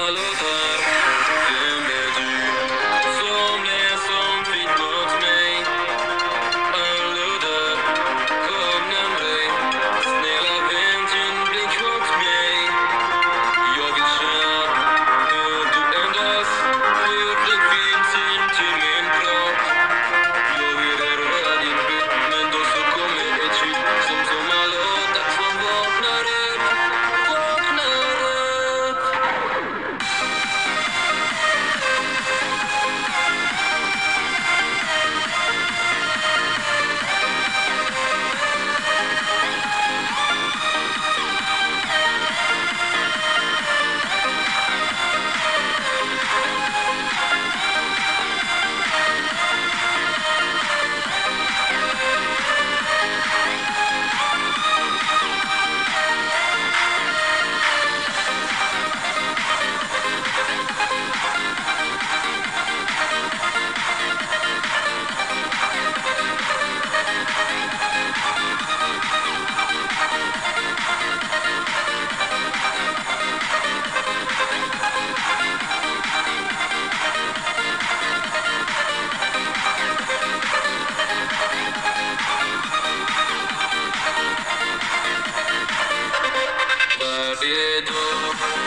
Hello, けど